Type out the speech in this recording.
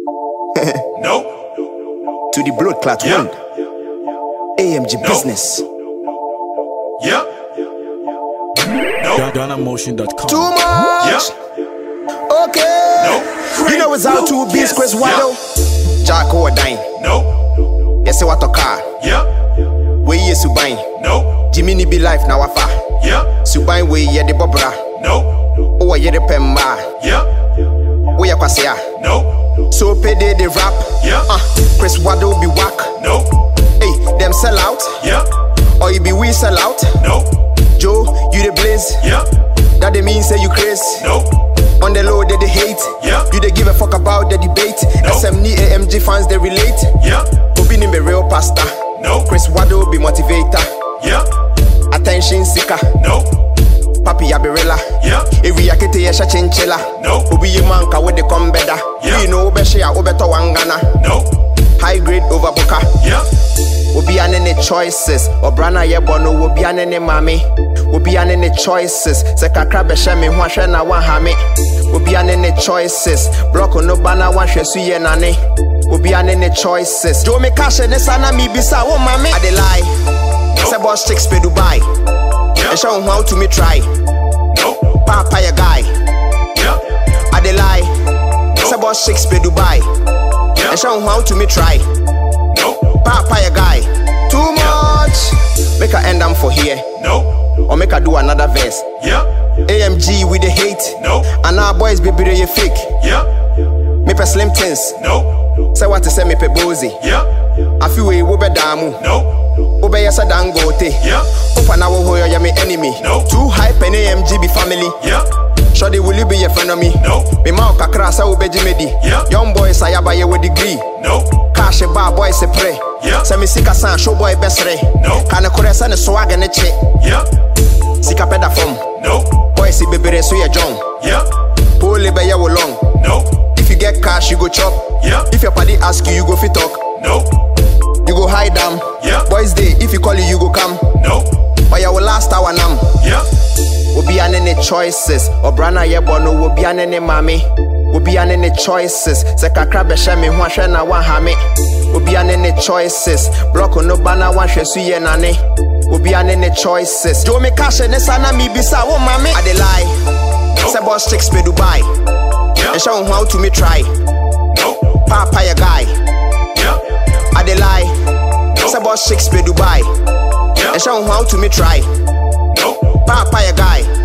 Nope. to the blood clot Yeah. world. AMG Nope. business. Yep. Nope. GhanaMotion.com. Too much. Okay. Nope. You know it's how to beats Criss Waddle. Jack or dine. Nope. Yes, what a car. Yep. We ye subain. Nope. Jimmy ni be life na wafa. Yep. Subain we ye de bobra. Nope. O ye de pemba. Yep. We ya kwasea. Nope. So payday the rap. Yeah. Uh, Criss Waddle be whack. Nope. Hey, them sell out. Yeah. Or you be we sell out. Nope. Joe, you the blaze. Yeah. That they mean say you crazy. Nope. On the low, they, they hate. Yeah. You they give a fuck about the debate. No. SMN AMG fans they relate. Yep. Obi ni be real pastor. Nope. Criss Waddle be motivator. Yeah. Attention seeker. Nope. Papi abirela. Yep. Ewi akete yesha chinchilla. No. Obi ye man ka we de come better. Yeah. We know share obe to wangana. Nope. High grade over booker. Yep. Obi ane ne choices. Obrana ye bono obi ane ne mami. Obi ane ne choices. Se kakra be she me ho ahwe na wa ha me. Obi ane ne choices. Block no bana wa hwe su ye nane. Obi ane ne choices. Jo me cash ne sana mi bisa wo mami. I dey lie. Say boss chicks pe Dubai. Yep. And show how to me try. Ya guy. Yep. I dey lie. Say boss chicks Dubai. Yep. And show how to me try. Papa ya guy. Too much. Make I end them for here. Nope. Or make I do another verse. Yep. AMG with the hate. Nope. And our boys be be fake. Yep. Me pe slim things. Nope. Say what to say me pe bozy. Yep. I feel we wo be damu. Nope. Wo be yesa dangote. Yep. Opa na me enemy. Nope. Too hype and AMG be family. Yep. Shoddy will you be your friend of me? Nope. Me ma kakra sa wo be jimedi. Yeah. Young boys I have with degree. Nope. Cash bar boy se pray. Yeah. Me sika san show boy besre. Nope. Kana kore sa ne swag ne che. Yep. Sika peda fom. Nope. Boy si bebere so ye John. Yep. Pole be ye wo long. Nope. If you get cash, you go chop. Yeah. If your party ask you, you go fit talk. Nope. You go hide them. Yeah. Boys day, if you call you, you go come. Nope. But you will last hour nam. Yep. Obi ane ne choices. Obrana ye bono obi ane ne mami. Obi ane ne choices. Se kakra be she me ho ahwe na wa ha me. Obi ane ne choices. Block oh, no bana wa hwe su ye nane. Obi ane ne choices. Jo me cash eh, ne sana mi bisa wo mami. I dey lie. Say boss chicks pe Dubai. And show how to me try. Papa ya guy. Dey lie. Say boss chicks pe Dubai. And show how to me try. Nope. Papa ya guy.